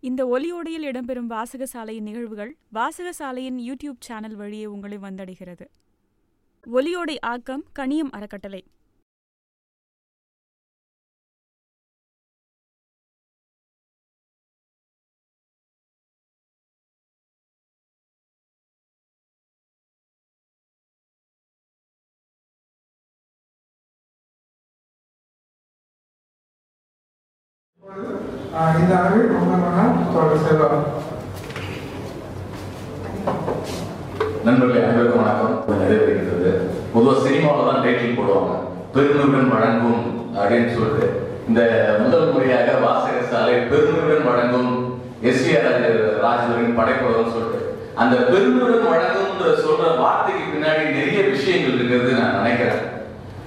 இந்த ஒலியோடையில் இடம்பெறும் வாசகசாலையின் நிகழ்வுகள் வாசகசாலையின் யூடியூப் சேனல் வழியே உங்களை வந்தடைகிறது. ஒலியோடை ஆக்கம் கணியம் அறக்கட்டளை. இந்த அளவில் உங்கள் தொடர் செல்வம். நண்பர்களே அனைவருக்கும் வணக்கம். நிறைவேறுகிறது பொதுவாக சினிமாவில் தான் டைட்டில் போடுவாங்க. பெருமையுடன் வழங்கும் அப்படின்னு சொல்லிட்டு. இந்த முதல் முறையாக வாசகர் சாலை பெருமையுடன் வழங்கும் எஸ் வி ராஜேந்திரன் படைப்புடன் சொல்லிட்டு. அந்த பெருமையுடன் வழங்கும்ன்ற சொல்ற வார்த்தைக்கு பின்னாடி நிறைய விஷயங்கள் இருக்கிறது நான் நினைக்கிறேன்.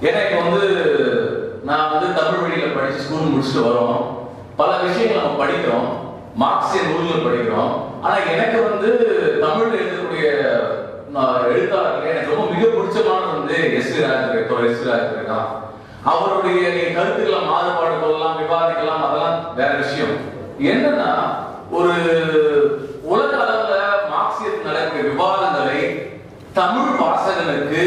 ஏன்னா இப்போ வந்து நான் வந்து தமிழ் வழியில படிச்சு ஸ்கூல் முடிச்சுட்டு வரோம். பல விஷயங்கள் நம்ம படிக்கிறோம். மார்க்சிய நூல்கள் படிக்கிறோம். ஆனா எனக்கு வந்து தமிழ் எழுதக்கூடிய எழுத்தாளர்கள் எனக்கு ரொம்ப மிக பிடிச்சமானது வந்து S V Rajendran S V Rajendran தான். அவருடைய கருத்துக்களை மாறுபாடு கொள்ளலாம் விவாதிக்கலாம் அதெல்லாம் வேற விஷயம். என்னன்னா ஒரு உலக அளவுல மார்க்சியத்தில் நடக்கிற விவாதங்களை தமிழ் வாசகனுக்கு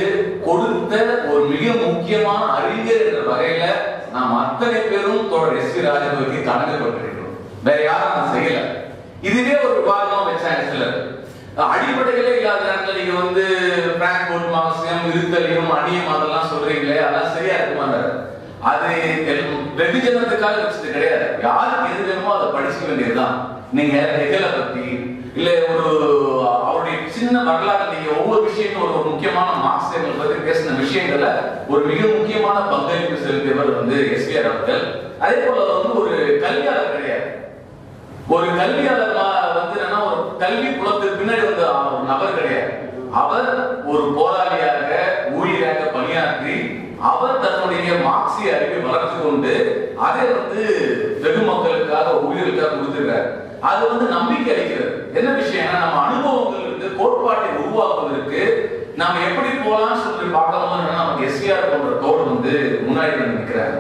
கொடுத்த ஒரு மிக முக்கியமான அறிஞர் என்ற வகையில நாம் அத்தனை பேரும் தோழர் எஸ் பி ராஜேந்திரனுக்கு கடமைப்பட்டிருக்கிறோம் வேற யாரும் அதை செய்யல. இதுவே ஒரு விவாதமா வச்சாங்க சிலர் அடிப்படைகளே இல்லாத நேரத்தில் நீங்க வந்து பிராங்க்போர்ட் மாவசியம் இருத்தலியம் அணியம் அதெல்லாம் சொல்றீங்களே அதெல்லாம் சரியா இருக்குமா அது எல்- வெகுஜனத்துக்காக வச்சது கிடையாது. யாருக்கு எது வேணுமோ அதை படிச்சுக்க வேண்டியதுதான். நீங்க ஹெகலை பத்தி இல்ல ஒரு அவருடைய சின்ன வரலாறு ஒவ்வொரு விஷயமும் ஒரு முக்கியமான மார்க்சியங்கள் பற்றி பேசின விஷயங்கள்ல ஒரு மிக முக்கியமான பங்களிப்பு செலுத்தியவர் வந்து எஸ்பிஆர் அவர்கள். அதே போல வந்து ஒரு கல்வியாளர் கிடையாது. ஒரு கல்வியாளர் வந்து என்னன்னா ஒரு கல்வி புலத்துக்கு பின்னாடி வந்த ஒரு நபர் கிடையாது. அவர் ஒரு போராளியாக ஊழியராக பணியாற்றி அவர் தன்னுடைய மார்க்சிய அறிவை வளர்த்து கொண்டு அதை வந்து வெகு மக்களுக்காக ஊழியர்களுக்காக கொடுத்துருக்காரு அது வந்து நம்பிக்கை அளிக்கிறது. என்ன விஷயம்னா நம்ம அனுபவங்கள் கோட்பாட்டை உருவாக்குவதற்கு நாம எப்படி போலாம்னு சொல்லி பார்க்கணும் நமக்கு எஸ்ஆர் போன்ற தோடு வந்து முன்னாடி வந்து நிற்கிறாங்க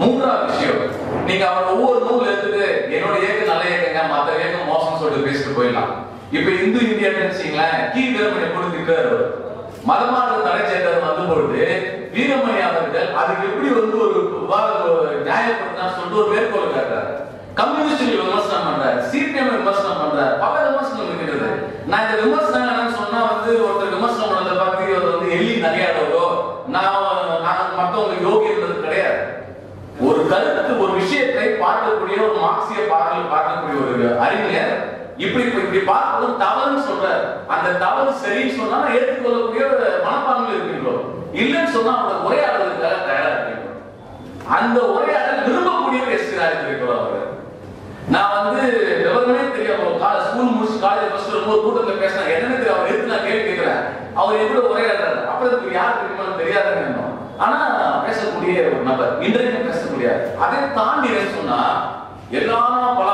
மூன்றாவது விஷயம் நீங்க அவர் ஒவ்வொரு நூல் எடுத்துட்டு என்னோட ஏக்கம் நல்ல ஏக்கங்க மத்த ஏக்கம் மோசம் சொல்லிட்டு பேசிட்டு போயிடலாம். இப்ப இந்து இந்தியான்னு வச்சுங்களேன் கி வீரமணி கொடுத்துட்டு மதமாற்றம் தடை செய்தது வந்து பொழுது வீரமணி அவர்கள் அதுக்கு எப்படி வந்து ஒரு விவாதம் நியாயப்படுத்தினா சொல்லிட்டு ஒரு மேற்கோள் காட்டுறாரு. கம்யூனிஸ்ட் விமர்சனம் பண்றாரு சிபிஎம் விமர்சனம் பண்றாரு பல நான் இந்த விமர்சனம் என்னன்னு சொன்னா வந்து ஒருத்தர் விமர்சனம் பண்ணதை பார்த்து அவர் வந்து எள்ளி நகையாடவோ நான் நான் யோகி யோகின்றது கிடையாது. ஒரு கருத்து ஒரு விஷயத்தை பார்க்கக்கூடிய ஒரு மார்க்சிய பார்க்க பார்க்கக்கூடிய ஒரு அறிஞர் இப்படி இப்படி பார்ப்பதும் தவறுன்னு சொல்றாரு. அந்த தவறு சரின்னு சொன்னா ஏற்றுக்கொள்ளக்கூடிய ஒரு மனப்பான்மை இருக்கின்றோம். இல்லைன்னு சொன்னா அவரோட உரையாடுறதுக்காக தயாரா இருக்கின்றோம். அந்த உரையாடல் விரும்பக்கூடியவர் எஸ் இருக்கிறோம் அவர். நான் வந்து ஸ்கூல் காலேஜ் ஃபர்ஸ்ட் வரும்போது கூட்டத்தில் பேசினா என்னன்னு தெரியும் அவர் எடுத்து நான் கேள்வி கேட்கிறேன் அவர் எப்படி உரையாடுறாரு? அப்புறம் இதுக்கு யார் தெரியுமா? தெரியாதுன்னு ஆனா பேசக்கூடிய ஒரு நபர் இன்றைக்கும் பேசக்கூடிய அதை தாண்டி என்ன சொன்னா எல்லாம் பல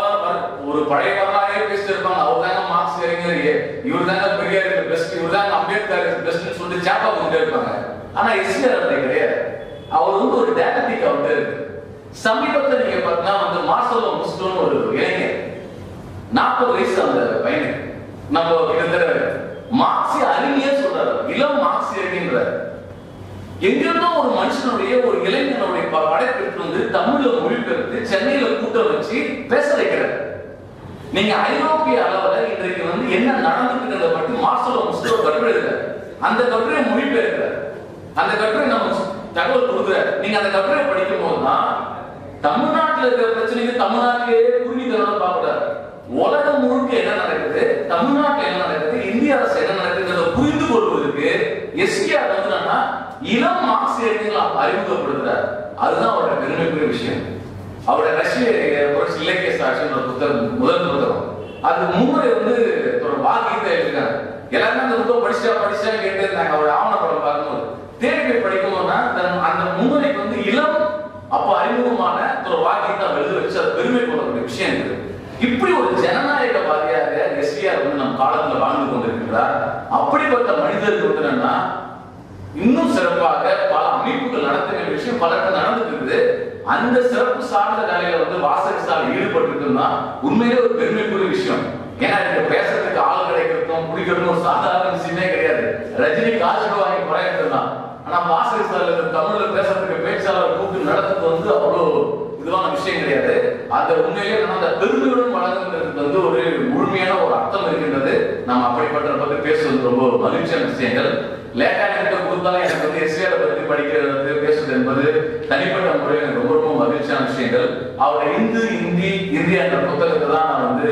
ஒரு பழைய வரலாறே பேசிட்டு இருப்பாங்க. அவர் தாங்க மார்க்ஸ் அறிஞர் இவர் தாங்க பெரியார் பெஸ்ட் இவர் தாங்க அம்பேத்கர் பெஸ்ட்னு சொல்லிட்டு சேப்பா கொண்டு இருப்பாங்க. ஆனா எஸ்ஆர் அப்படி கிடையாது. அவர் வந்து ஒரு டேலட்டிக் அவர்கிட்ட இருக்கு சமீபத்தில் நீங்க பார்த்தீங்கன்னா வந்து மார்சலோ முஸ்டோன்னு ஒரு இளைஞர். நாற்பது வயசு அந்த பையனுக்கு. நம்ம கிட்டத்தட்ட மார்க்சிய அறிஞர் சொல்றாரு. இளம் மார்க்சிய அறிஞர் எங்கிருந்தோ ஒரு மனுஷனுடைய ஒரு இளைஞனுடைய ப- வந்து தமிழ்ல மொழிபெயர்த்து சென்னையில கூட்டம் வச்சு பேச வைக்கிறார். நீங்க ஐரோப்பிய அளவுல இன்றைக்கு வந்து என்ன நடந்துக்கிறத பற்றி மார்சலோ முஸ்டோ கட்டுரை அந்த கட்டுரையை மொழிபெயர்க்கிறார். அந்த கட்டுரை நம்ம தகவல் கொடுக்குறாரு. நீங்க அந்த கட்டுரை படிக்கும் போதுதான் தமிழ்நாட்டுல இருக்கிற பிரச்சனைக்கு தமிழ்நாட்டிலேயே புரிஞ்சுக்கிறதா பாக்குறாரு உலகம் முழுக்க என்ன நடக்குது? தமிழ்நாட்டில் என்ன நடக்குது? இந்திய அரசு என்ன நடக்குதுன்றத புரிந்து கொள்வதற்கு எஸ்கிஆர் வந்து இளம் மார்க்சியர்களை அறிமுகப்படுத்துறார். அதுதான் அவரோட பெருமைக்குரிய விஷயம். அவரோட ரஷ்ய புரட்சி இலக்கிய சாட்சின்ற புத்தகம் முதல் புத்தகம். அது முன்னுரை வந்து ஒரு வாக்கியத்தை எழுதிருக்காங்க எல்லாருமே அந்த புத்தகம் படிச்சா படிச்சா கேட்டு இருந்தாங்க. அவரோட ஆவணப்படம் பார்க்கும்போது. தேடி போய் படிக்கும்போதுனா தன் அந்த முன்னுரைக்கு வந்து இளம் அப்ப அறிமுகமான ஒரு வாக்கியத்தை அவர் எழுதி வச்சு அது பெருமை கொள்ளக்கூடிய விஷயம் இருக்குது இப்படி ஒரு ஜனநாயகவாதியாக எஸ்டிஆர் வந்து நம் காலத்துல வாழ்ந்து கொண்டிருக்கிறார் அப்படிப்பட்ட மனிதர்கள் வந்து என்னன்னா இன்னும் சிறப்பாக பல அமைப்புகள் நடத்துகிற விஷயம் பல இடத்துல நடந்துட்டு அந்த சிறப்பு சார்ந்த வேலையில வந்து வாசகசாலை ஈடுபட்டு உண்மையிலே ஒரு பெருமைக்குரிய விஷயம். ஏன்னா இங்க பேசுறதுக்கு ஆள் கிடைக்கிறதும் பிடிக்கிறதும் ஒரு சாதாரண விஷயமே கிடையாது. ரஜினி காசு வாங்கி குறையிறது ஆனா வாசக வாசகசாலை தமிழ்ல பேசுறதுக்கு பேச்சாளர் கூப்பிட்டு நடத்துறது வந்து அவ்வளவு இதுவான விஷயம் கிடையாது. அந்த உண்மையிலே நம்ம அந்த பெருமையுடன் வழங்குறதுக்கு வந்து ஒரு முழுமையான ஒரு அர்த்தம் இருக்கின்றது. நாம் அப்படிப்பட்ட பத்தி பேசுவது ரொம்ப மகிழ்ச்சியான விஷயங்கள். லேட்டா எனக்கு கொடுத்தாலும் எனக்கு வந்து எஸ்ஏல பத்தி படிக்கிறது பேசுவது என்பது தனிப்பட்ட முறையில் எனக்கு ரொம்ப ரொம்ப மகிழ்ச்சியான விஷயங்கள். அவர் இந்து இந்தி இந்தியா என்ற புத்தகத்தை தான் நான் வந்து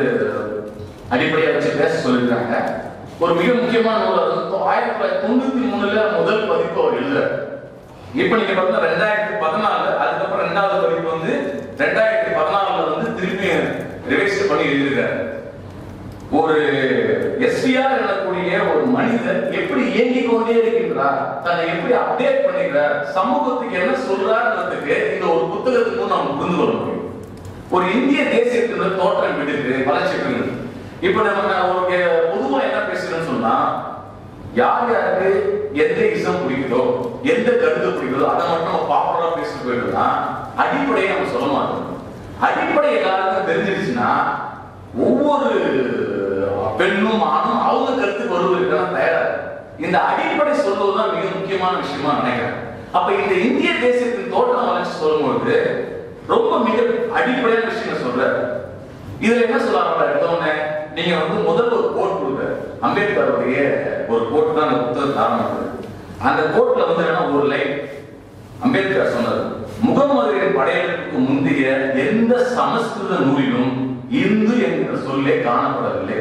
அடிப்படையாக வச்சு பேச சொல்லியிருக்காங்க. ஒரு மிக முக்கியமான நூல் அது. ஆயிரத்தி தொள்ளாயிரத்தி தொண்ணூத்தி மூணுல முதல் பதிப்பு அவர் எழுதுறாரு. இப்ப நீங்க பார்த்தா ரெண்டாயிரத்தி பதினாலு அதுக்கப்புறம் ரெண்டாவது பதிப்பு வந்து ரெண்டாயிரத்தி பதினாலுல வந்து திருப்பி ரிவைஸ் பண்ணி எழுதியிருக்காரு. ஒரு எஸ்பிஆர் எனக்கூடிய ஒரு மனிதர் எப்படி இயங்கிக் கொண்டே இருக்கின்றார் தன்னை எப்படி அப்டேட் பண்ணிக்கிறார் சமூகத்துக்கு என்ன சொல்றாருன்றதுக்கு இந்த ஒரு புத்தகத்துக்கும் நம்ம புரிந்து கொள்ள முடியும். ஒரு இந்திய தேசியத்தின் தோற்றம் விடுது வளர்ச்சி பெறுது இப்ப நம்ம உங்களுக்கு ஒரு பொதுவா என்ன பேசுறேன்னு சொன்னா யார் யாருக்கு எந்த இசம் பிடிக்குதோ எந்த கருத்து பிடிக்குதோ அதை மட்டும் நம்ம பாப்புலரா பேசிட்டு போயிட்டோம்னா அடிப்படையை நம்ம சொல்ல மாட்டோம். அடிப்படை எல்லாருக்கும் தெரிஞ்சிருச்சுன்னா ஒவ்வொரு பெண்ணும் ஆணும் அவங்க கருத்து வருவதற்கெல்லாம் தயாரா இந்த அடிப்படை சொல்வதுதான் மிக முக்கியமான விஷயமா நினைக்கிறேன். அப்ப இந்த இந்திய தேசியத்தின் தோற்றம் வளர்ச்சி சொல்லும்போது ரொம்ப மிக அடிப்படையான விஷயம் சொல்றாரு. இதுல என்ன சொல்றாங்க எடுத்தோடனே நீங்க வந்து முதல்ல ஒரு கோட் கொடுங்க. அம்பேத்கருடைய ஒரு கோட் தான் அந்த புத்தகம் காரணம் அந்த கோட்ல வந்து என்ன ஒரு லைன் அம்பேத்கர் சொன்னது முகமதுவின் படையெடுப்புக்கு முந்தைய எந்த சமஸ்கிருத நூலிலும் இந்து என்கிற சொல்லே காணப்படவில்லை.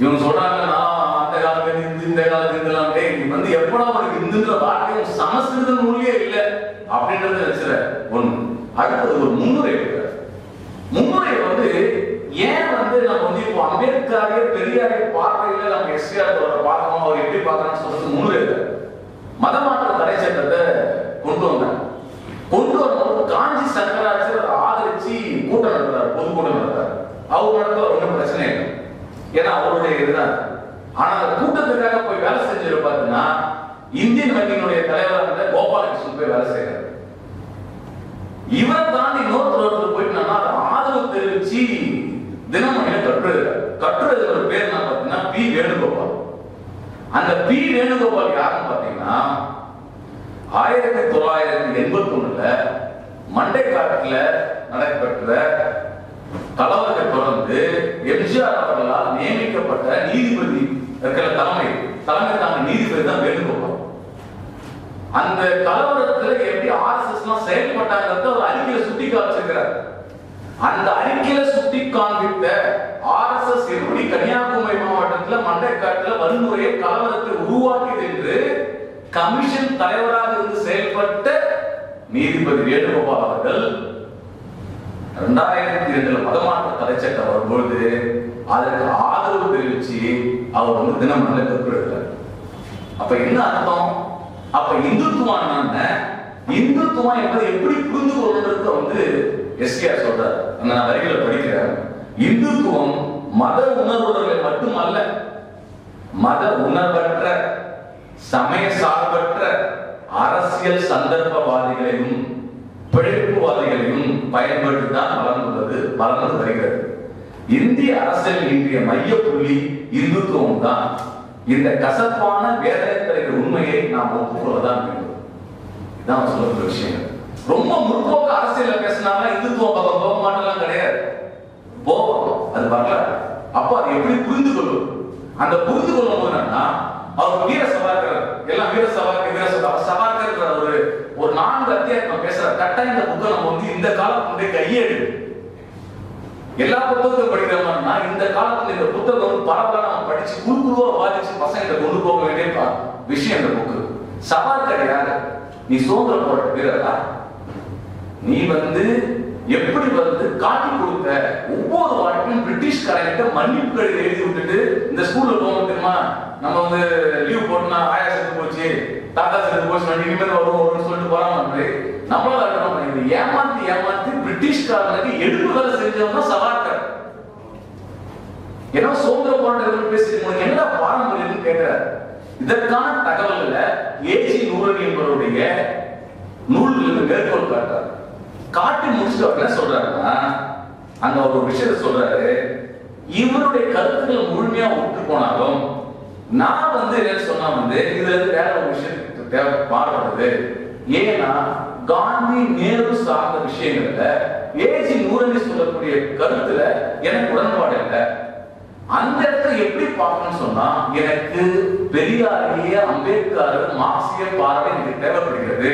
இவங்க சொல்றாங்க நான் அந்த காலத்துல இந்து இந்த காலத்துல இருந்தெல்லாம் டேய், நீ வந்து எப்படா உனக்கு இந்துன்ற வார்த்தையும் சமஸ்கிருத நூலே இல்ல. அப்படின்றத வச்சுற ஒண்ணு. அடுத்தது ஒரு முன்னுரை இருக்கிறார் முன்னுரை வந்து ஏன் வந்து நம்ம வந்து இப்போ அம்பேத்கரே பெரியாரே பார்வையில நம்ம எஸ்ஆர் பார்க்கணும் அவர் எப்படி பார்க்கணும்னு சொல்றது முன்னுரை இருக்காரு. மதமாற்ற தடை சட்டத்தை கொண்டு வந்தாங்க கொண்டு வரும்போது காஞ்சி சங்கராச்சாரியர் அதை ஆதரிச்சு கூட்டம் நடத்துறாரு பொதுக்கூட்டம் நடத்துறாரு அவர் நடத்த ஒன்றும் பிரச்சனை இல்லை ஏன்னா அவருடைய இதுதான். ஆனா அந்த கூட்டத்துக்காக போய் வேலை செஞ்சது பார்த்தீங்கன்னா இந்தியன் வங்கியினுடைய தலைவராக இருந்த கோபாலகிருஷ்ணன் போய் வேலை செய்யறாரு இவரை தாண்டி இன்னொருத்தர் ஒருத்தர் போயிட்டு ஆதரவு தெரிவிச்சு தினமணியில கட்டுறாரு கட்டுறது ஒரு பேர் என்ன பார்த்தீங்கன்னா பி வேணுகோபால். அந்த பி வேணுகோபால் யாருன்னு பார்த்தீங்கன்னா ஆயிரத்தி தொள்ளாயிரத்தி எண்பத்தி ஒண்ணுல மண்டைக்காட்டுல நடைபெற்ற கலவரத்தை தொடர்ந்து எம்ஜிஆர் அவர்களால் நியமிக்கப்பட்ட நீதிபதி இருக்கிற தலைமை தலைமை தாங்க நீதிபதி தான் வேணுகோபால். அந்த கலவரத்துல எப்படி ஆர்எஸ்எஸ் எல்லாம் செயல்பட்டாங்கிறத ஒரு அறிக்கையில சுட்டி காமிச்சிருக்கிறார் அந்த அறிக்கையில சுட்டி காண்பித்த ஆர்எஸ்எஸ் எப்படி கன்னியாகுமரி மாவட்டத்துல மண்டைக்காட்டுல வன்முறையை கலவரத்தை உருவாக்கியது என்று கமிஷன் தலைவராக இருந்து செயல்பட்ட நீதிபதி வேணுகோபால் அவர்கள் ரெண்டாயிரத்தி இரண்டுல மதமாற்ற தடை சட்டம் வரும்பொழுது அதற்கு ஆதரவு தெரிவிச்சு அவர் வந்து தினமணில கற்று அப்ப என்ன அர்த்தம்? அப்ப இந்துத்துவம் இந்துத்துவம் என்பதை எப்படி புரிந்து கொள்வதற்கு வந்து எஸ்கேஆர் சொல்றார். அந்த நான் வரிகளை படிக்கிறேன் இந்துத்துவம் மத உணர்வுகளை மட்டுமல்ல மத உணர்வற்ற சமய சார்பற்ற அரசியல் சந்தர்ப்பவாதிகளையும் பிழைப்புவாதிகளையும் பயன்படுத்தி தான் வளர்ந்துள்ளது வளர்ந்து வருகிறது. இந்திய அரசியல் இன்றைய மைய புள்ளி இந்துத்துவம் தான். இந்த கசப்பான வேதனை உண்மையை நாம் ஒப்புக்கொள்ளதான் வேண்டும். இதான் சொல்லக்கூடிய விஷயம் ரொம்ப முற்போக்கு அரசியல பேசினாலும் இந்துத்துவம் பக்கம் போக மாட்டெல்லாம் கிடையாது. போவோம். அது வரல அப்போ அதை எப்படி புரிந்து கொள்ளும் அந்த புரிந்து கொள்ளும் போது என்னன்னா அவர் வீர சவாக்கர் எல்லாம் வீர சவாக்கர் வீர சவாக்கர் சவாக்கர் ஒரு ஒரு நான்கு அத்தியாயம் பேசுற கட்டாயம் இந்த புக்கை நம்ம வந்து இந்த காலத்துடைய கையேடு எல்லா புத்தகத்தையும் படிக்கிறோம்னா இந்த காலத்துல இந்த புத்தகம் வந்து பரவலா நம்ம படிச்சு குறுக்குருவா பாதிச்சு பசங்க கொண்டு போக வேண்டிய பா- விஷயம் இந்த புக்கு. சவால் கிடையாது. நீ சுதந்திர போராட்ட வீரரா? நீ வந்து எப்படி வந்து காட்டி கொடுத்த ஒவ்வொரு வாழ்க்கையும் பிரிட்டிஷ்காரங்கிட்ட மன்னிப்பு கடிதம் எழுதி விட்டுட்டு இந்த ஸ்கூல்ல போக தெரியுமா? நம்ம வந்து லீவ் போட்டோம்னா ஆயாசத்துக்கு போச்சு. தாத்தா செத்து போச்சு நான் இனிமேல் வரும் வரும்னு சொல்லிட்டு போறான் வந்து நம்மளால இருக்கணும் இது ஏமாத்தி ஏமாத்தி பிரிட்டிஷ்காரனுக்கு எடுப்பு வேலை செஞ்சவன் தான் ஏன்னா சுதந்திர போராட்டம் பேசி உனக்கு என்ன பாரம்பரியம்னு கேட்கிறார் இதற்கான தகவல்ல ஏஜி நூறன் என்பவருடைய நூல்கள் மேற்கோள் காட்டார் காட்டி முடிச்சுட்டு அவர் என்ன சொல்றாருன்னா அங்க அவர் ஒரு விஷயத்தை சொல்றாரு. இவருடைய கருத்துக்கள் முழுமையா விட்டு போனாலும் நான் வந்து என்ன சொன்னா வந்து இதுல இருந்து வேற ஒரு விஷயம் தேவை ஏன்னா காந்தி நேரு சார்ந்த விஷயங்கள்ல ஏஜி நூறனி சொல்லக்கூடிய கருத்துல எனக்கு உடன்பாடு இல்லை. அந்த இடத்துல எப்படி பார்க்கணும்னு சொன்னா எனக்கு பெரியாரிய அம்பேத்கர் மார்க்சிய பார்வை எனக்கு தேவைப்படுகிறது.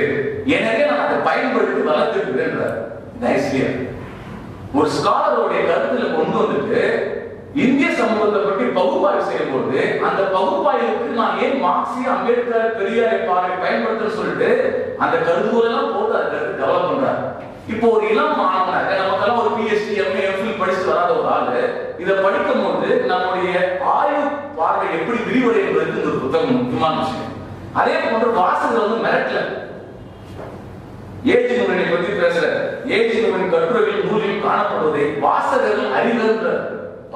எனவே நான் அதை பயன்படுத்தி வளர்த்துக்கிறேன் ஒரு ஸ்காலருடைய கருத்துல கொண்டு வந்துட்டு இந்திய சமூகத்தை பற்றி பகுப்பாய்வு செய்யும் போது அந்த பகுப்பாய்வுக்கு நான் ஏன் மார்க்சிய அம்பேத்கர் பெரியாரை பாறை பயன்படுத்துன்னு சொல்லிட்டு அந்த கருதுகோள் எல்லாம் போட்டு அந்த கருத்து டெவலப் பண்றாரு. இப்போ ஒரு இளம் மாணவனாக நமக்கெல்லாம் ஒரு பிஎஸ்டி எம்ஏ எம்ஃபில் படிச்சு வராத ஒரு ஆளு இதை படிக்கும் போது நம்முடைய ஆய்வு பார்வை எப்படி விரிவடை என்பதற்கு இந்த ஒரு புத்தகம் முக்கியமான விஷயம். அதே போன்று வாசகர் வந்து மிரட்டல. ஏஜி நூலினை பத்தி பேசுற ஏஜி நூலின் கட்டுரைகள் நூலில் காணப்படுவதை வாசகர்கள் அறிவன்ற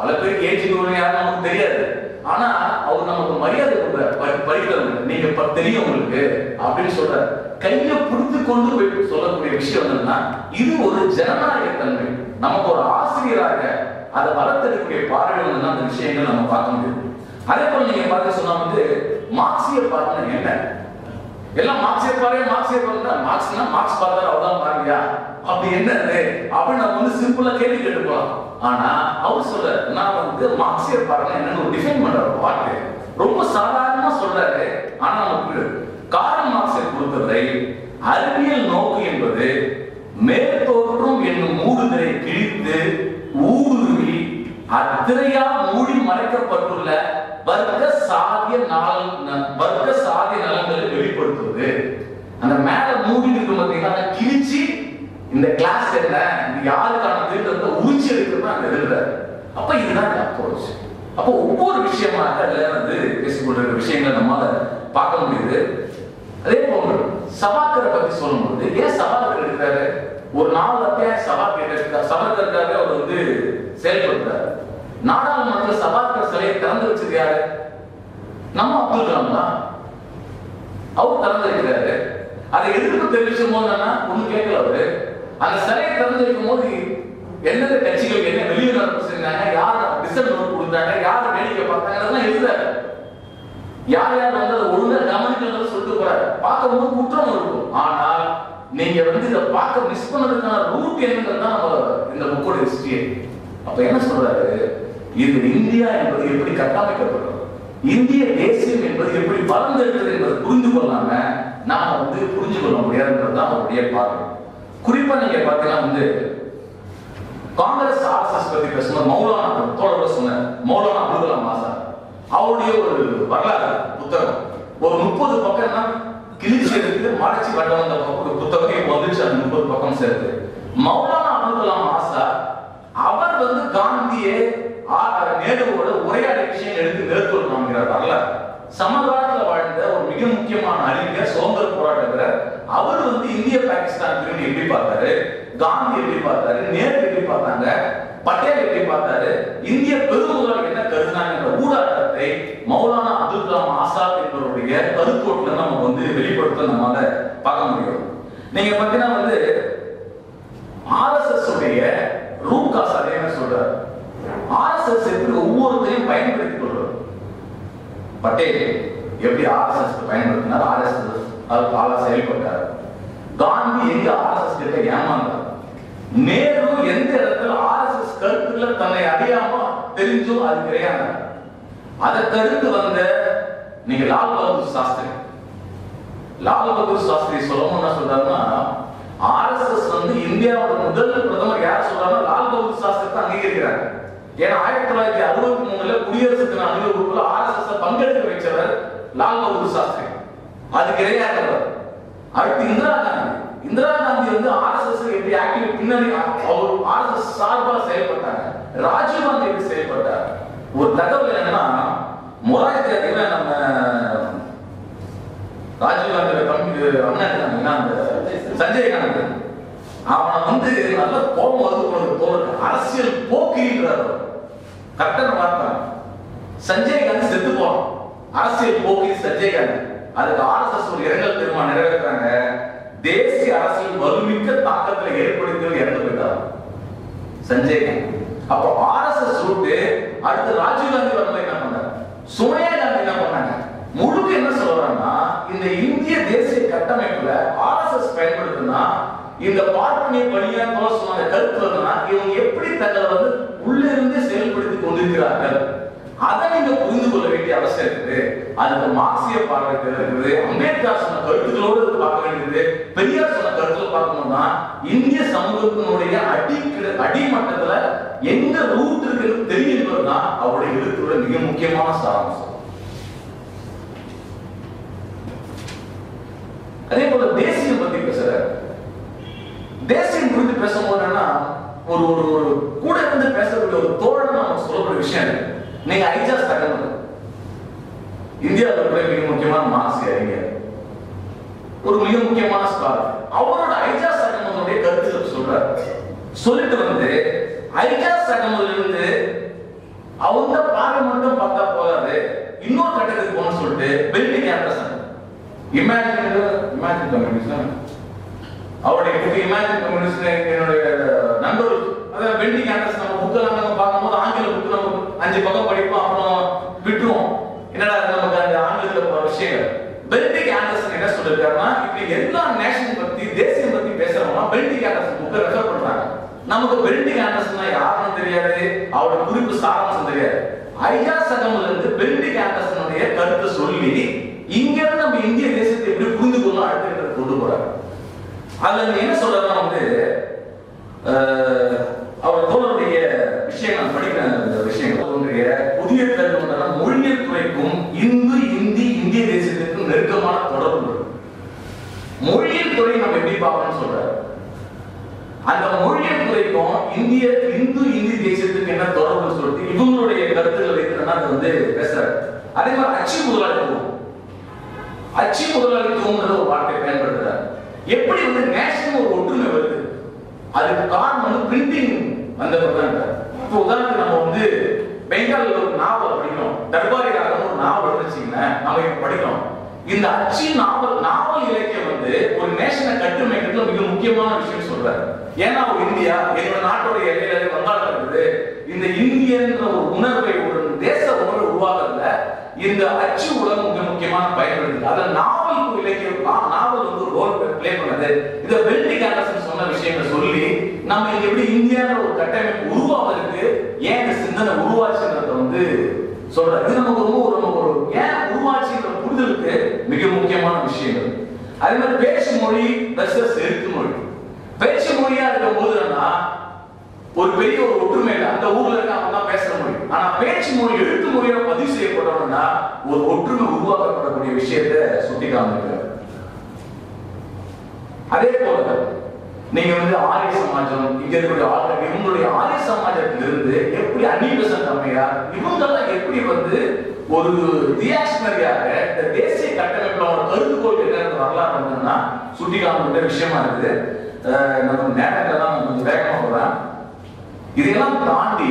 பல பேருக்கு ஏஜி நூலினை யாரும் நமக்கு தெரியாது. ஆனா அவர் நமக்கு மரியாதை கொடுக்குறார் ப- படிக்கிறவங்க நீங்க ப- தெரியும் உங்களுக்கு அப்படின்னு சொல்றாரு. கையை பிடித்து கொண்டு போய் சொல்லக்கூடிய விஷயம் என்னன்னா இது ஒரு ஜனநாயக தன்மை. நமக்கு ஒரு ஆசிரியராக அதை வளர்த்தெடுக்கக்கூடிய பார்வை அந்த விஷயங்கள் நம்ம பார்க்க முடியும். அதே போல நீங்க பார்த்து சொன்னா வந்து மார்க்சிய பார்வை என்ன? எல்லாம் மார்க்ஸ் பாரு மார்க்ஸ் பாருங்க மார்க்ஸ்னா மார்க்ஸ் பார்த்தாரு அவ்வளவுதான் பாருங்கயா அப்படி என்னது? அப்படின்னு நம்ம வந்து சிம்பிளா கேள்வி கேட்டு போலாம் ஆனா அவர் சொல்ற நான் வந்து மார்க்ஸ் பாருங்க என்னன்னு டிஃபைன் பண்ற வார்த்தை. ரொம்ப சாதாரணமா சொல்றாரு. ஆனா நமக்கு கார்ல் மார்க்ஸை பொறுத்தவரை அறிவியல் நோக்கு என்பது மேற்தோற்றம் என்னும் மூடுதலை கிழித்து ஊடுருவி அத்திரையா மூடி மறைக்கப்பட்டுள்ள வர்க்க சாதிய நாள் வர்க்க அந்த மேல மூடி இருக்கு பாத்தீங்கன்னா அதை கிழிச்சு இந்த கிளாஸ் என்ன? இது யாருக்கான தீர்த்தத்தை உரிச்சு எடுக்கிறது அந்த எழுதுறாரு அப்ப இதுதான் அப்ரோச் அப்போ ஒவ்வொரு விஷயமாக அதுல வந்து பேசிக்கொண்டிருக்கிற விஷயங்களை நம்மால பார்க்க முடியுது. அதே போன்று சபாக்கரை பத்தி சொல்லும்போது ஏன் சபாக்கர் இருக்காரு? ஒரு நாலு அத்தியாயம் சபாக்கர் எடுக்கிறார் சபாக்கருக்காக அவர் வந்து செயல்படுறாரு நாடாளுமன்ற சபாக்கர் சிலையை திறந்து வச்சிருக்காரு நம்ம அப்துல் கலாம் தான். அவர் திறந்து வைக்கிறாரு. அதை எதிர்ப்பு தெரிவிக்கும் போது என்னன்னா ஒண்ணு கேட்கல அவரு. அந்த சிலையை திறந்திருக்கும் போது எந்தெந்த கட்சிகளுக்கு என்ன வெளியுறவு செஞ்சாங்க யார் ரிசல்ட் நோட் கொடுத்தாங்க யார் வேடிக்கை பார்த்தாங்க அதெல்லாம் எழுதுறாரு. யார் யார் வந்து அதை ஒழுங்காக கவனிக்கணும்னு சொல்லிட்டு போறாரு. பார்க்கும்போது குற்றம் இருக்கும். ஆனால் நீங்க வந்து இதை பார்க்க மிஸ் பண்ணதுக்கான ரூட் என்னங்கிறது தான் இந்த புக்கோட ஹிஸ்டரியே அப்ப என்ன சொல்றாரு? இது இந்தியா என்பது எப்படி கட்டமைக்கப்பட்டது? இந்திய தேசியம் என்பது எப்படி வளர்ந்தெடுத்தது என்பதை புரிந்து கொள்ளாம நாம வந்து புரிஞ்சு கொள்ள முடியாதுன்றது தான் அவருடைய பார்வை. குறிப்பா நீங்க பாத்தீங்கன்னா வந்து காங்கிரஸ் ஆர்எஸ்எஸ் பத்தி பேசும்போது மௌலானா தோழர் சொன்ன மௌலானா அப்துல் மாசா அவருடைய ஒரு வரலாறு புத்தகம். ஒரு முப்பது பக்கம்னா கிழிச்சு எடுத்து மறைச்சி கட்ட வந்த ஒரு புத்தகம் இப்போ வந்துச்சு அந்த முப்பது பக்கம் சேர்த்து. மௌலானா அப்துல் கலாம் அவர் வந்து காந்தியே நேருவோட உரையாடல் விஷயம் எடுத்து மேற்கோள் காண்கிறார் வரலாறு. சமகால மிக முக்கியமான அறிஞர் சுதந்திர போராட்டவர் அவர் வந்து இந்திய பாகிஸ்தான் பிரிவு எப்படி பார்த்தாரு? காந்தி எப்படி பார்த்தாரு? நேரு எப்படி பார்த்தாங்க? பட்டேல் எப்படி பார்த்தாரு? இந்திய பெருமுதல் என்ன கருதினாங்க ஊடாட்டத்தை மௌலானா அப்துல் கலாம் ஆசாத் என்பவருடைய கருத்தோட்டில் நம்ம வந்து வெளிப்படுத்த நம்மால பார்க்க முடியும். நீங்க பாத்தீங்கன்னா வந்து ஆர்எஸ்எஸ் உடைய ரூட் காஸ் அதே மாதிரி சொல்றாரு. ஆர்எஸ்எஸ் என்று ஒவ்வொருத்தரையும் பயன்படுத்திக் கொள்வார் பட்டேல். எப்படி ஆர்எஸ்எஸ் பயன்படுத்தினார் ஆர்எஸ்எஸ் அதுக்கு செயல்பட்டார். காந்தி எங்க ஆர்எஸ்எஸ் கிட்ட ஏமாந்தார்? நேரு எந்த இடத்துல ஆர்எஸ்எஸ் கருத்துக்களை தன்னை அறியாம தெரிஞ்சோ அது கிடையாது. அதை கருத்து வந்த நீங்க லால் பகதூர் சாஸ்திரி. லால் பகதூர் சாஸ்திரி சொல்லணும் என்ன சொல்றாருன்னா ஆர்எஸ்எஸ் வந்து இந்தியாவோட முதல் பிரதமர் யார் சொல்றாங்க லால் பகதூர் சாஸ்திரி தான் அங்கீகரிக்கிறாங்க ஏன்னா ஆயிரத்தி தொள்ளாயிரத்தி அறுபத்தி மூணுல குடியரசு தின அணிவகுப்புல ஆர்எஸ்எஸ் பங்கெடுக்க வைச்சவர் லால் பகதூர் சாஸ்திரி. அதுக்கு இரையாகிறவர் அடுத்து இந்திரா காந்தி. இந்திரா காந்தி வந்து ஆர்எஸ்எஸ் எப்படி ஆக்டிவ் பின்னணி அவர் ஆர்எஸ்எஸ் சார்பாக செயல்பட்டாங்க. ராஜீவ் காந்தி எப்படி செயல்பட்டார்? ஒரு தகவல் என்னன்னா மொராய் அதிகமாக நம்ம ராஜீவ் காந்தியோட தம்பி அண்ணன் இருக்காங்க அந்த சஞ்சய் காந்தி அவனை வந்து நல்ல கோபம் வந்து கொண்டு தோணுது அரசியல் போக்கின்றார் கரெக்டான வார்த்தை சஞ்சய் காந்தி செத்து போறான் அரசியல் போக்கி சஞ்சய் காந்தி அதுக்கு ஆர்எஸ்எஸ் ஒரு இரங்கல் தீர்மானம் நிறைவேற்றாங்க தேசிய அரசியல் வலுமிக்க தாக்கத்தில் ஏற்படுத்தி இறந்து போயிட்டார். சஞ்சய் காந்தி அப்போ ஆர்எஸ்எஸ் ரூட்டு அடுத்து ராஜீவ் காந்தி வரும்போது என்ன பண்ணார்? சோனியா காந்தி என்ன பண்ணாங்க? முழுக்க என்ன சொல்றாங்கன்னா இந்த இந்திய தேசிய கட்டமைப்புல ஆர்எஸ்எஸ் பயன்படுத்தினா இந்த பார்ப்பனிய பணியா சொன்ன கருத்து வருதுன்னா இவங்க எப்படி தங்களை வந்து உள்ளிருந்து செயல்படுத்தி கொண்டிருக்கிறார்கள் அதை நீங்க புரிந்து கொள்ள வேண்டிய அவசியம் இருக்குது. அதுக்கு மார்க்சிய பார்வை இருக்குது? அம்பேத்கர் சொன்ன கருத்துக்களோடு பார்க்க வேண்டியது. பெரியார் சொன்ன கருத்துக்கள் பார்க்கணும்னா இந்திய சமூகத்தினுடைய அடி அடிமட்டத்துல எங்க ரூட் இருக்குன்னு தெரியும் தான் அவருடைய எழுத்தோட மிக முக்கியமான சாராம்சம். அதே போல தேசியம் பத்தி பேசுற தேசியம் குறித்து பேசும்போது என்னன்னா ஒரு ஒரு ஒரு கூட இருந்து பேசக்கூடிய ஒரு தோழன் நமக்கு சொல்லக்கூடிய விஷயம் இருக்கு நீங்க ஐஜாஸ் தகவல் இந்தியாவில் இருக்கிற மிக முக்கியமான மார்க்சிய அறிஞர். ஒரு மிக முக்கியமான ஸ்காலர் அவரோட ஐஜா அகமதுடைய கருத்து சொல்றார். சொல்லிட்டு வந்து ஐஜா அகமதுல இருந்து அவங்க பார்லிமெண்ட்டும் பார்த்தா போதாது இன்னொரு கட்டத்துக்கு போகணும்னு சொல்லிட்டு பெல்டிங் ஆண்டர்சன் இமேஜின் இமேஜின் கம்யூனிஸ்ட் அவருடைய புக்கு இமேஜின் கம்யூனிஸ்ட் என்னுடைய நண்பர் அதாவது பெல்டிங் ஆண்டர்சன் நம்ம புக்கெல்லாம் நம்ம பார்க்கும்போது ஆங்கில புக்கு நம்ம அஞ்சு பக்கம் படிப்போம் அப்புறம் விட்டுருவோம் என்னடா இது நமக்கு அந்த ஆங்கிலத்துல போற விஷயங்கள் பெல்டிக் ஆண்டர்சன் என்ன சொல்லிருக்காருன்னா இப்ப எல்லா நேஷன் பத்தி தேசியம் பத்தி பேசுறவங்க பெல்டிக் ஆண்டர்சன் புக்கை ரெஃபர் பண்றாங்க. நமக்கு பெல்டிக் ஆண்டர்சன் யாருன்னு தெரியாது. அவரோட குறிப்பு சாராம்சம் தெரியாது. ஐயா சகம்ல இருந்து பெல்டிக் ஆண்டர்சனுடைய கருத்தை சொல்லி இங்க இருந்து நம்ம இந்திய தேசத்தை எப்படி புரிந்து கொள்ளலாம் அடுத்த கொண்டு போறாங்க அதுல என்ன சொல்றதுன்னா வந்து அவர் தோழருடைய விஷயங்கள் படிக்கிற விஷயங்கள் தோன்றிய புதிய கல்வி துறை நம்ம எப்படி பார்க்கணும்னு சொல்றாரு? அந்த மொழியல் துறைக்கும் இந்திய இந்து இந்தி தேசத்துக்கு என்ன தொடர்புன்னு சொல்லிட்டு இவங்களுடைய கருத்துக்களை வைக்கிறனா அது வந்து பேசுறாரு. அதே மாதிரி அச்சு முதலாளித்துவம். அச்சு முதலாளித்துவம்ன்ற ஒரு வார்த்தை பயன்படுத்துறாரு. எப்படி வந்து நேஷனல் ஒரு ஒற்றுமை வருது? அதுக்கு காரணம் வந்து பிரிண்டிங் வந்த பிறகு இப்போ உதாரணத்துக்கு நம்ம வந்து பெங்காலில் ஒரு நாவல் படிக்கிறோம். தர்பாரி ராகம் ஒரு நாவல் இருந்துச்சுங்கன்னா நம்ம இப்ப படிக்கிறோம். இந்த அச்சு நாவல் நாவல் இலக்கியம் வந்து ஒரு நேஷனை கட்டுமைக்கிறதுல மிக முக்கியமான விஷயம் சொல்றாரு. ஏன்னா ஒரு இந்தியா எங்க நாட்டோட எல்லையில வங்காளம் இருக்குது. இந்த இந்தியன்ற ஒரு உணர்வை ஒரு தேச உணர்வு உருவாக்குறதுல இந்த அச்சு உலகம் மிக முக்கியமான பயன்படுது அத நாவல் இலக்கியம் நாவல் வந்து ஒரு ரோல் பிளே பண்ணது. இந்த பெல்டிக் ஆண்டர்சன் சொன்ன விஷயங்களை சொல்லி நம்ம இங்க எப்படி இந்தியான்ற ஒரு கட்டமைப்பு உருவாவதற்கு ஏன் இந்த சிந்தனை உருவாச்சுன்றத வந்து சொல்றது நமக்கு ரொம்ப ஒரு நமக்கு ஒரு ஏன் புரிதலுக்கு மிக முக்கியமான விஷயங்கள். அதே மாதிரி பேச்சு மொழி வெர்சஸ் எழுத்து மொழி. பேச்சு மொழியா இருக்கும் போதுன்னா ஒரு பெரிய ஒரு ஒற்றுமை இல்லை அந்த ஊர்ல இருக்க அவங்க தான் பேச முடியும் ஆனா பேச்சு மொழி எழுத்து மொழியா பதிவு செய்யப்படணும்னா ஒரு ஒற்றுமை உருவாக்கப்படக்கூடிய விஷயத்தை சுட்டி காமிக்கிறார் அதே போல நீங்க வந்து ஆரிய சமாஜம் இங்க இருக்கக்கூடிய ஆட்கள் இவங்களுடைய ஆரிய சமாஜத்திலிருந்து எப்படி அன்னிபெசன்ட் அம்மையார் இவங்கெல்லாம் எப்படி வந்து ஒரு ரியாக்ஷனரியாக இந்த தேசிய கட்டமைப்புல ஒரு கருத்துக்கோள் என்ன வரலாறு என்னன்னா சுட்டி காமிக்கிற விஷயமா இருக்குது. அஹ் நம்ம நேரத்தை தான் கொஞ்சம் வேகமா போறேன். இதையெல்லாம் தாண்டி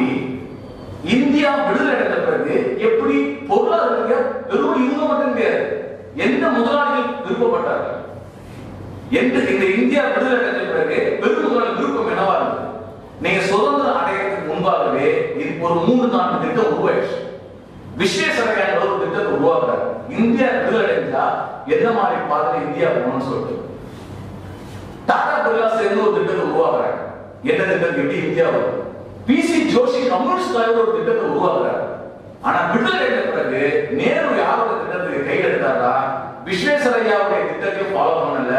இந்தியா விடுதலை அடைந்த பிறகு எப்படி பொருளாதாரத்துக்கு வெறும் இவங்க மட்டும் கிடையாது எந்த முதலாளிகள் விருப்பப்பட்டார்கள்? எந்த இந்த இந்தியா விடுதலை அடைந்த பிறகு பெரும் முதலாளி விருப்பம் என்னவா இருக்கு நீங்க சுதந்திரம் அடையறதுக்கு முன்பாகவே இது ஒரு மூணு நான்கு திட்டம் உருவாயிடுச்சு விஸ்வேஸ்வரய்யா ஒரு திட்டத்தை உருவாக்குறாரு இந்தியா விடுதலை அடைஞ்சா எந்த மாதிரி பாதையில இந்தியா போகணும்னு சொல்லிட்டு. டாடா பிர்லா சேர்ந்து ஒரு திட்டத்தை உருவாக்குறாங்க என்ன திட்டம் எப்படி இந்தியா வரும். பிசி ஜோஷி கம்யூனிஸ்ட் தலைவர் ஒரு திட்டத்தை உருவாக்குறாரு. ஆனா விடுதலை அடைந்த பிறகு நேரு யாரோட திட்டத்துக்கு கையெழுத்தாரா விஸ்வேஸ்வரையாவுடைய விஸ்வேஸ்வரய்யாவுடைய திட்டத்தையும் ஃபாலோ பண்ணல.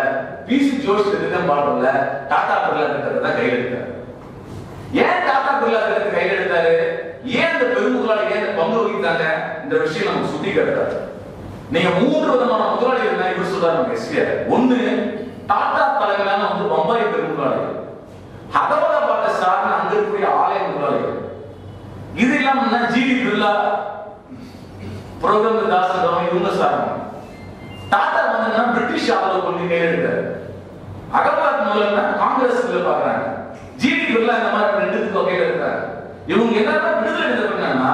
பிசி ஜோஷி திட்டம் பண்ணல. டாடா பிர்லா திட்டத்தை தான் கையெழுத்தாரு ஏன் டாடா பிர்லா திட்டத்தை கையெழுத்தாரு ஏன் அந்த பெருமுகளால் ஏன் இந்த பங்கு வகித்தாங்க இந்த விஷயம் நமக்கு சுட்டி கட்டுறாரு. நீங்க மூன்று விதமான முதலாளிகள் தான் இவர் சொல்றாரு நம்ம எஸ்பிஆர்? ஒண்ணு டாடா தலைமையான வந்து பம்பாய் பெருமுதலாளிகள் அகமதாபாத்தை சார்ந்த அங்க இருக்கக்கூடிய ஆலய முதலாளிகள். இது இல்லாம ஜிடி பிர்லா புரோகந்த தாசன் இவங்க சார்ந்த டாடா வந்து பிரிட்டிஷ் ஆதரவு கொண்டு கையெழுத்தாரு அகமதாபாத் முதல்ல காங்கிரஸ் பாக்குறாங்க. ஜிடி பிர்லா இந்த மாதிரி ரெண்டு வகையில இருக்காங்க இவங்க எல்லாரும் விடுதலை பண்ணாங்கன்னா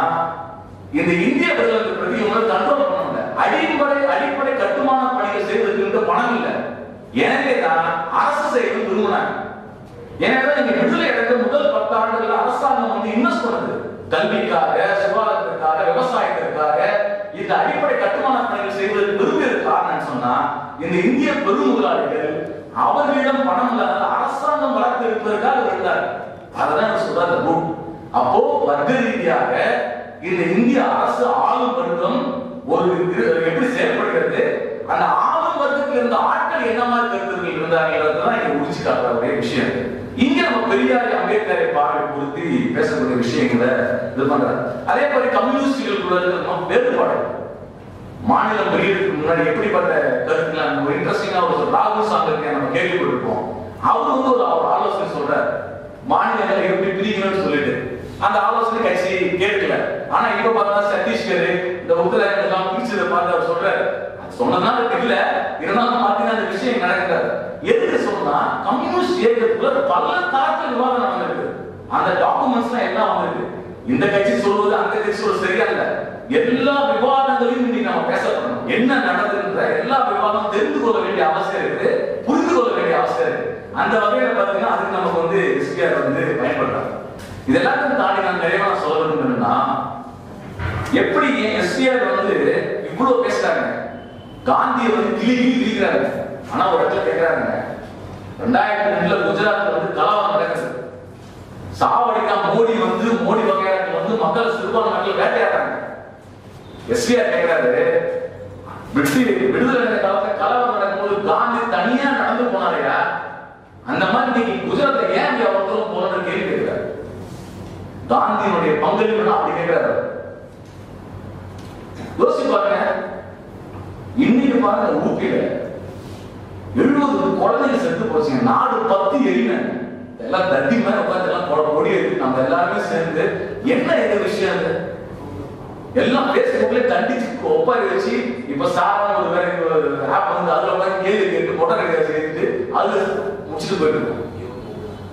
இந்த இந்திய விடுதலை பிரதி இவங்க கண்ட்ரோல் அடிப்படை அடிப்படை கட்டுமான பணிகள் செய்வதற்கு பணம் இல்லை. எனவே தான் அரசு செய்து திரும்பினாங்க எனவே நீங்க விடுதலை அடைந்த முதல் பத்து ஆண்டுகள் அரசாங்கம் வந்து இன்வெஸ்ட் பண்ணுது. கல்விக்காக சுகாதாரத்திற்காக விவசாயத்திற்காக. இந்த அடிப்படை கட்டுமான பணிகள் செய்வதற்கு விரும்பியது காரணம் சொன்னா இந்த இந்திய பெருமுதலாளிகள் அவர்களிடம் பணம் இல்லாத அரசாங்கம் வளர்த்து இருப்பதற்காக இருந்தார் அதுதான் சொல்றாரு ரூட். அப்போ வர்க்க ரீதியாக இந்த இந்திய அரசு ஆளும் வர்க்கம் ஒரு எப்படி செயல்படுகிறது? அந்த ஆளும் வர்க்கத்தில் இருந்த ஆட்கள் என்ன மாதிரி கருத்துக்கள் இருந்தாங்கிறது இங்க உரிச்சு காட்டுற விஷயம். இங்க நம்ம பெரியாரை அம்பேத்கரை பார்வை பொருத்தி பேசக்கூடிய விஷயங்களை இது பண்றாரு. அதே மாதிரி கம்யூனிஸ்டுகளுக்குள்ள இருக்கிற வேறுபாடு. மாநிலம் வெளியிடறதுக்கு முன்னாடி எப்படிப்பட்ட கருத்துக்கள் நம்ம இன்ட்ரெஸ்டிங்கா ஒரு ராகுல் சாங்கத்தை நம்ம கேள்விப்பட்டிருப்போம். அவர் வந்து ஒரு அவர் ஆலோசனை சொல்றாரு. மாநிலங்களை எப்படி பிரிக்கணும்னு சொல்லிட்டு. அந்த ஆலோசனை கட்சி கேட்கல. ஆனா இப்ப பார்த்தா சத்தீஸ்கர் இந்த உத்தரகாண்ட் பார்த்து அவர் சொல்றாரு. அது சொன்னதுனால தெரியல. இருந்தாலும் பார்த்தீங்கன்னா அந்த விஷயம் நடக்கிறாரு எதுக்கு சொன்னா கம்யூனிஸ்ட் இயக்கத்துக்குள்ள பல தாக்க விவாதம் நடந்திருக்கு. அந்த டாக்குமெண்ட்ஸ் எல்லாம் வந்திருக்கு. இந்த கட்சி சொல்வது அந்த கட்சி சொல்வது சரியா இல்ல எல்லா விவாதங்களையும் இன்னைக்கு நம்ம பேசப்படணும். என்ன நடந்ததுன்ற எல்லா விவாதமும் தெரிந்து கொள்ள வேண்டிய அவசியம் இருக்கு புரிந்து கொள்ள வேண்டிய அவசியம் இருக்கு அந்த வகையில பாத்தீங்கன்னா அதுக்கு நமக்கு வந்து எஸ்பிஆர் வந்து பயன்படுறாங்க இதெல்லாத்தையும் தாண்டி நான் நிறைவா சொல்ல விரும்புறேன்னா எப்படி எஸ்பிஆர் வந்து இவ்வளவு பேசுறாங்க. காந்தியை வந்து கிளி கிளி கிளிக்கிறாங்க ஆனா ஒரு இடத்துல கேட்கிறாங்க ரெண்டாயிரத்தி ரெண்டுல குஜராத்ல வந்து கலவரம் நடக்குது. சாவடிக்கா மோடி வந்து மோடி வகையாளர்கள் வந்து மக்கள் சிறுபான்மை மக்கள் வேட்டையாடுறாங்க. எஸ்பிஆர் கேட்கிறாரு விட்டு விடுதலை காலத்துல கலவரம் நடக்கும்போது காந்தி தனியா நடந்து போனாரையா அந்த மாதிரி நீங்க குஜராத்ல ஏன் இங்க தூரம் போறது கேள்வி கேட்கிறாரு. காந்தியினுடைய பங்களிப்பு அப்படி கேட்கிறாரு யோசிச்சு பாருங்க. இன்னைக்கு பாருங்க ஊப்பில எழுபது குழந்தைங்க செத்து போச்சுங்க. நாடு பத்து எரின எல்லாம் தட்டி மேல உட்காந்து எல்லாம் கொட கொடி இருக்கு. நம்ம எல்லாருமே சேர்ந்து என்ன இந்த விஷயம் இது எல்லாம் பேஸ்புக்ல தண்டிச்சு ஒப்பாரி வச்சு இப்ப சாதாரண ஒரு வேற ஆப் வந்து அதுல உட்காந்து கேள்வி கேட்டு கொட்டை கடையை சேர்த்து அதுல முடிச்சுட்டு போயிட்டு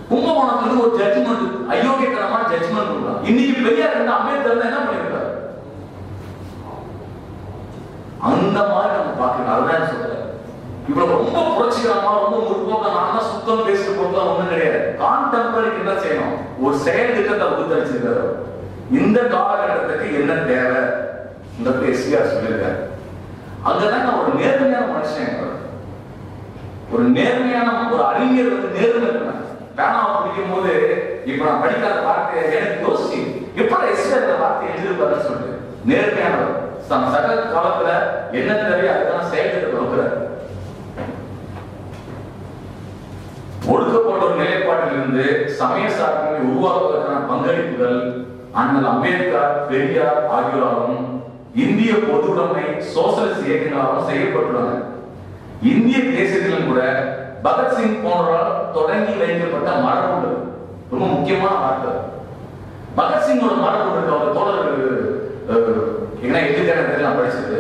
கும்பகோணம் வந்து ஒரு ஜட்ஜ்மெண்ட் அயோக்கியத்தனமா ஜட்ஜ்மெண்ட் கொடுக்கலாம் இன்னைக்கு பெரியார் ரெண்டு அம்பேத்கர் என்ன பண்ணிருக்காரு? அந்த மாதிரி நம்ம பார்க்கணும். அதுதான் சொல்றேன். இவ்வளவு ரொம்ப புரட்சிகரமா ரொம்ப முற்போக்க நான் சுத்தம் பேசிட்டு போகலாம் ஒண்ணும் கிடையாது. கான்டெம்பரரிக்கு என்ன செய்யணும்? ஒரு செயல் திட்டத்தை வகுத்தளிச்சிருக்காரு இந்த காலகட்டத்துக்கு என்ன தேவை? இந்த எஸ்பிஆர் சொல்லியிருக்காரு. அங்கதான் நான் ஒரு நேர்மையான மனுஷன் ஒரு நேர்மையான ஒரு அறிஞர் வந்து நேர்மை பேனாவை பிடிக்கும் போது இப்ப நான் படிக்காத வார்த்தையை எனக்கு யோசிச்சு எப்ப எஸ்பிஆர் இந்த வார்த்தையை எழுதிருப்பாருன்னு சொல்லிட்டு நேர்மையானவர். தன் சக காலத்துல என்ன தேவையோ அதுதான் செயல்பட்டு கொடுக்கிறார். ஒடுக்கப்பட்ட ஒரு நிலைப்பாட்டிலிருந்து சமய சார்பினை உருவாக்குவதற்கான பங்களிப்புகள் அண்ணல் அம்பேத்கர் பெரியார் ஆகியோராலும் இந்திய பொதுவுடைமை சோசலிஸ்ட் இயக்கங்களாலும் செய்யப்பட்டுள்ளன இந்திய தேசத்திலும் கூட பகத்சிங் போன்றால் தொடங்கி வைக்கப்பட்ட மரபு உள்ளது ரொம்ப முக்கியமான வார்த்தை. பகத்சிங்கோட மரபு இருக்கு அவர் தோழர்கள் ஏன்னா என்ன எதிர்க்கான தெரியல நான் படிச்சது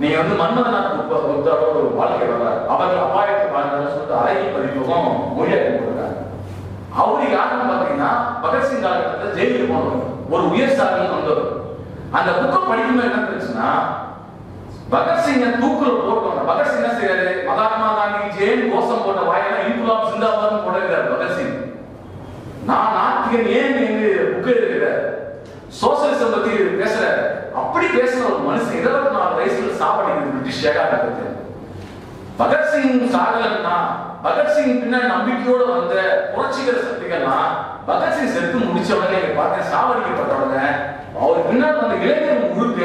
நீங்க வந்து மன்மதனான உப்ப உத்தரவு ஒரு வாழ்க்கை வரலாறு. அவர்கள் அபாயத்தை வாழ்ந்தாரு சொல்லிட்டு அழகி பதிப்பும் மொழியாக்கி கொடுக்குறாங்க அவரு யாருன்னு பாத்தீங்கன்னா பகத்சிங் காலகட்டத்தில் ஜெயிலுக்கு போனவர். ஒரு உயர் சாதனை வந்தவர். அந்த புக்கை படிக்கும்போது என்ன இருந்துச்சுன்னா பகத்சிங்க தூக்குல போட்டவங்க பகத்சிங் என்ன செய்யறாரு மகாத்மா காந்தி ஜெயில் கோஷம் போட்ட வாயெல்லாம் இன்குலாம் சிந்தாபாத் போட்டிருக்காரு பகத்சிங் நான் நாத்திகன் ஏன் நீங்க புக்கு எழுதுகிற சோசியலிசம் பத்தி பேசுற அப்படி பேசுற ஒரு மனுஷன் இருபத்தி நாலு வயசுல சாப்பிடுறது பிரிட்டிஷ் ஏகாதிபத்தியம் பகத்சிங் சாகலன்னா பகத்சிங் பின்னாடி நம்பிக்கையோட வந்த புரட்சிகர சக்திகள்லாம் பகத்சிங் செத்து முடிச்ச உடனே நீங்க பார்த்தேன் சாவடிக்கப்பட்ட உடனே அவர் பின்னாடி வந்த இளைஞர்கள் முழுக்க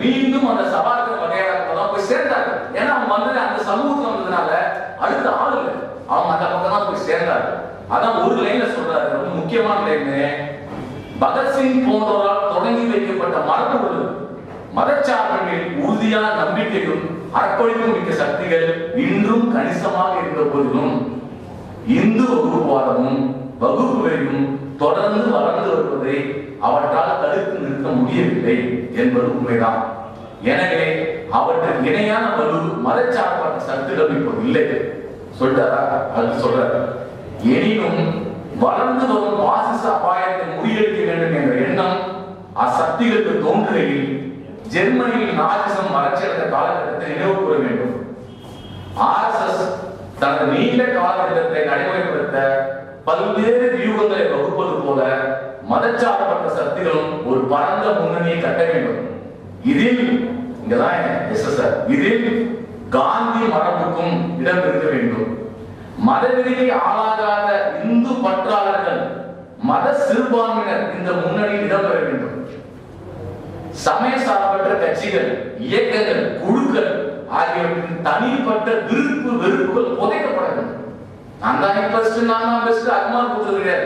மீண்டும் அந்த சபார்க்க வகையாக போய் சேர்ந்தாங்க ஏன்னா அவங்க வந்து அந்த சமூகத்துல வந்ததுனால அடுத்த ஆளு இல்லை அவங்க அந்த பக்கம் தான் போய் சேர்ந்தாங்க அதான் ஒரு லைன்ல சொல்றாரு ரொம்ப முக்கியமான லைன்னு பகத்சிங் போன்றவரால் தொடங்கி வைக்கப்பட்ட மரபு உள்ளது உறுதியான நம்பிக்கையும் அர்ப்பணிப்பும் மிக்க சக்திகள் இன்றும் கணிசமாக இருந்த போதிலும் இந்து வகுப்புவாதமும் வகுப்புகளையும் தொடர்ந்து வளர்ந்து வருவதை அவற்றால் தடுத்து நிறுத்த முடியவில்லை என்பது உண்மைதான். எனவே அவற்றின் இணையான வலு மதச்சார்பற்ற சக்திகள் இப்போது இல்லை. சொல்றாரா? அது சொல்ற எனினும் வளர்ந்து வரும் வாசிச அபாயத்தை முறியடிக்க வேண்டும் என்ற எண்ணம் அச்சக்திகளுக்கு தோன்றுகையில் ஜெர்மனியில் நாசிசம் வளர்ச்சியடைந்த காலகட்டத்தை நினைவு கூற வேண்டும். ஆர்எஸ்எஸ் தனது நீண்ட காலகட்டத்தை நடைமுறைப்படுத்த பல்வேறு வியூகங்களை வகுப்பது போல மதச்சார்பற்ற சக்திகளும் ஒரு பரந்த முன்னணியை கட்ட வேண்டும். இதில் இங்கதான் எஸ்எஸ்ஆர் இதில் காந்தி மரபுக்கும் இடம் இருக்க வேண்டும். மதவெறியை ஆளாகாத இந்து பற்றாளர்கள் மத சிறுபான்மையினர் இந்த முன்னணியில் இடம்பெற வேண்டும். சமய சார்பற்ற கட்சிகள் இயக்கங்கள் குழுக்கள் ஆகியவற்றின் தனிப்பட்ட விருப்பு வெறுப்புகள் புதைக்கப்பட வேண்டும் நான் தான் பெஸ்ட் நான் தான் பெஸ்ட் அது மாதிரி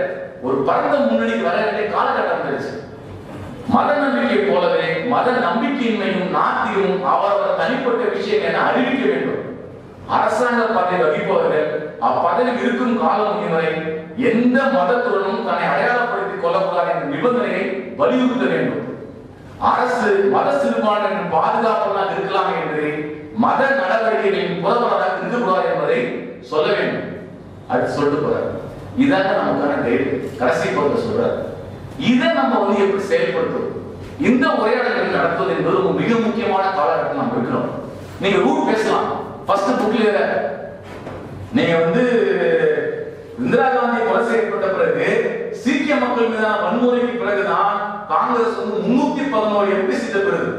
ஒரு பரந்த முன்னணிக்கு வர வேண்டிய காலகட்டம் இருந்துச்சு மத நம்பிக்கை போலவே மத நம்பிக்கையின்மையும் நாத்தியமும் அவரவர் தனிப்பட்ட விஷயம் என அறிவிக்க வேண்டும். அரசாங்க பதவி வகிப்பவர்கள் அப்பதவி இருக்கும் காலம் வரை எந்த மதத்துடனும் தன்னை அடையாளப்படுத்திக் கொள்ளக்கூடாது என்ற நிபந்தனையை வலியுறுத்த வேண்டும். அரசு மத சிறுபான்மையின் பாதுகாப்பெல்லாம் இருக்கலாம் என்று மத நடவடிக்கைகளின் புறவராக இருக்கக்கூடாது என்பதை சொல்ல வேண்டும். அது சொல்லிட்டு போறாரு. இதாங்க நமக்கான கைடு கடைசி பகுதி சொல்றாரு. இதை நம்ம வந்து எப்படி செயல்படுத்துவோம் இந்த உரையாடல்களை நடத்துவது என்பது மிக முக்கியமான காலகட்டம் நம்ம இருக்கிறோம் நீங்க ரூட் பேசலாம். ஃபர்ஸ்ட் புக்ல நீங்க வந்து இந்திரா காந்தி கொலை செய்யப்பட்ட பிறகு சீக்கிய மக்கள் மீதான வன்முறைக்கு பிறகுதான் காங்கிரஸ் வந்து முன்னூத்தி பதினோரு எம்பி சீட்டை பெறுது.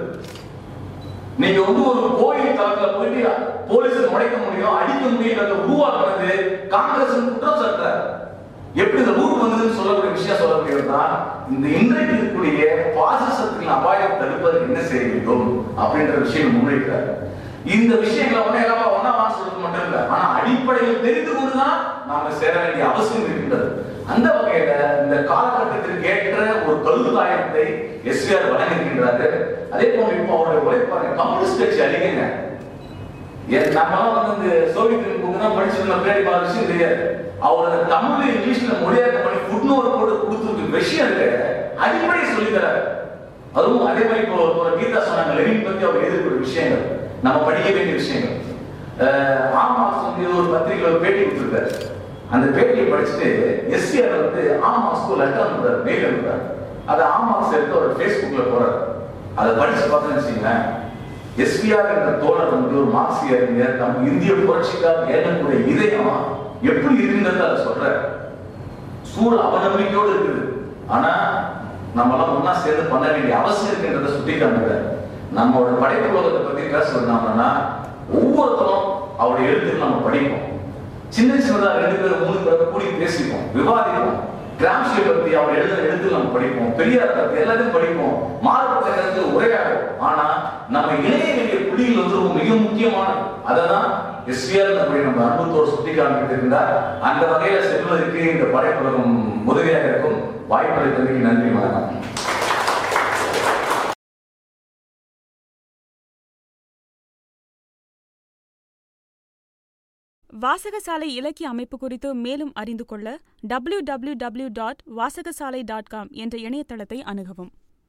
நீங்க வந்து ஒரு கோயில் தளத்துல போயிட்டு போலீஸ் உடைக்க முடியும் அடிக்க முடியும் உருவாக்குறது காங்கிரஸ் குற்றம் சாட்டுறாரு எப்படி இந்த ரூட் வந்ததுன்னு சொல்லக்கூடிய விஷயம் சொல்லக்கூடியது தான் இந்த இன்றைக்கு இருக்கக்கூடிய பாசிசத்தின் அபாயம் தடுப்பதற்கு என்ன செய்ய வேண்டும் அப்படின்ற விஷயம் முன்வைக்கிறார். இந்த விஷயங்களை வந்து எல்லாம் ஒன்னா வாங்க மட்டும் இல்லை ஆனா அடிப்படையில் தெரிந்து கொண்டுதான் நாம சேர வேண்டிய அவசியம் இருக்கின்றது. அந்த வகையில இந்த காலகட்டத்திற்கு ஏற்ற ஒரு கருத்தாயத்தை எஸ்விஆர் வழங்கியிருக்கின்றாரு. அதே போல இப்போ அவருடைய உழைப்பாங்க கம்யூனிஸ்ட் கட்சி அழிங்க ஏன் வந்து இந்த சோவியத் யூனியன் தான் படிச்சிருந்த பின்னாடி பார்த்த விஷயம் தெரியாது. அவர் அந்த தமிழ் இங்கிலீஷ்ல மொழியாக்கம் பண்ணி ஃபுட்னோட் போட்டு கொடுத்துருக்கு விஷயம் இருக்கு. அடிப்படை சொல்லி தராரு அதுவும் அதே மாதிரி இப்போ ஒரு கீதா சொன்னாங்க லெனின் பத்தி அவர் எழுதக்கூடிய விஷயங்கள். நம்ம படிக்க வேண்டிய விஷயங்கள். அஹ் ஆமாஸ் வந்து ஒரு பத்திரிகையில் பேட்டி கொடுத்துருக்காரு. அந்த பேட்டியை படிச்சுட்டு எஸ்சிஆர் வந்து ஆமாஸ்க்கு லெட்டர் அனுப்புறாரு மெயில் அனுப்புறாரு. அதை ஆமாஸ் எடுத்து அவர் ஃபேஸ்புக்ல போறாரு. அதை படிச்சு பார்த்தோன்னு வச்சுங்களேன் எஸ்பிஆர் என்ற தோழர் வந்து ஒரு மார்க்சிய அறிஞர் நம்ம இந்திய புரட்சிக்காக ஏறக்கூடிய இதயம் எப்படி இருக்குங்கிறத அதை சொல்ற சூழ் அவநம்பிக்கையோடு இருக்குது. ஆனா நம்ம எல்லாம் ஒன்னா சேர்ந்து பண்ண வேண்டிய அவசியம் இருக்குன்றத சுட்டி காட்டுறாரு. நம்மளோட படைப்பு உலகத்தை பத்தி பேச சொன்னாங்கன்னா ஒவ்வொருத்தரும் அவருடைய எழுத்துக்கள் நம்ம படிப்போம். சின்ன சின்னதா ரெண்டு பேரும் மூணு பேரும் கூடி பேசிப்போம் விவாதிப்போம். கிராம்ஷியை பத்தி அவர் எழுத எழுத்து நம்ம படிப்போம் பெரியார் பத்தி எல்லாத்தையும் படிப்போம். மாறுபட்ட கருத்து உரையாடும் ஆனா நம்ம இணைய வேண்டிய புள்ளிகள் வந்து ரொம்ப மிக முக்கியமானது. அததான் எஸ்விஆர் நம்முடைய நம்ம அன்புத்தோடு சுட்டி காண்பித்து இருந்தார். அந்த வகையில செல்வதற்கு இந்த படைப்புலகம் உதவியாக இருக்கும். வாய்ப்பளித்ததற்கு நன்றி வணக்கம். வாசகசாலை இலக்கிய அமைப்பு குறித்து மேலும் அறிந்து கொள்ள W W W dot Vasagasalai dot com என்ற இணையதளத்தை அணுகவும்.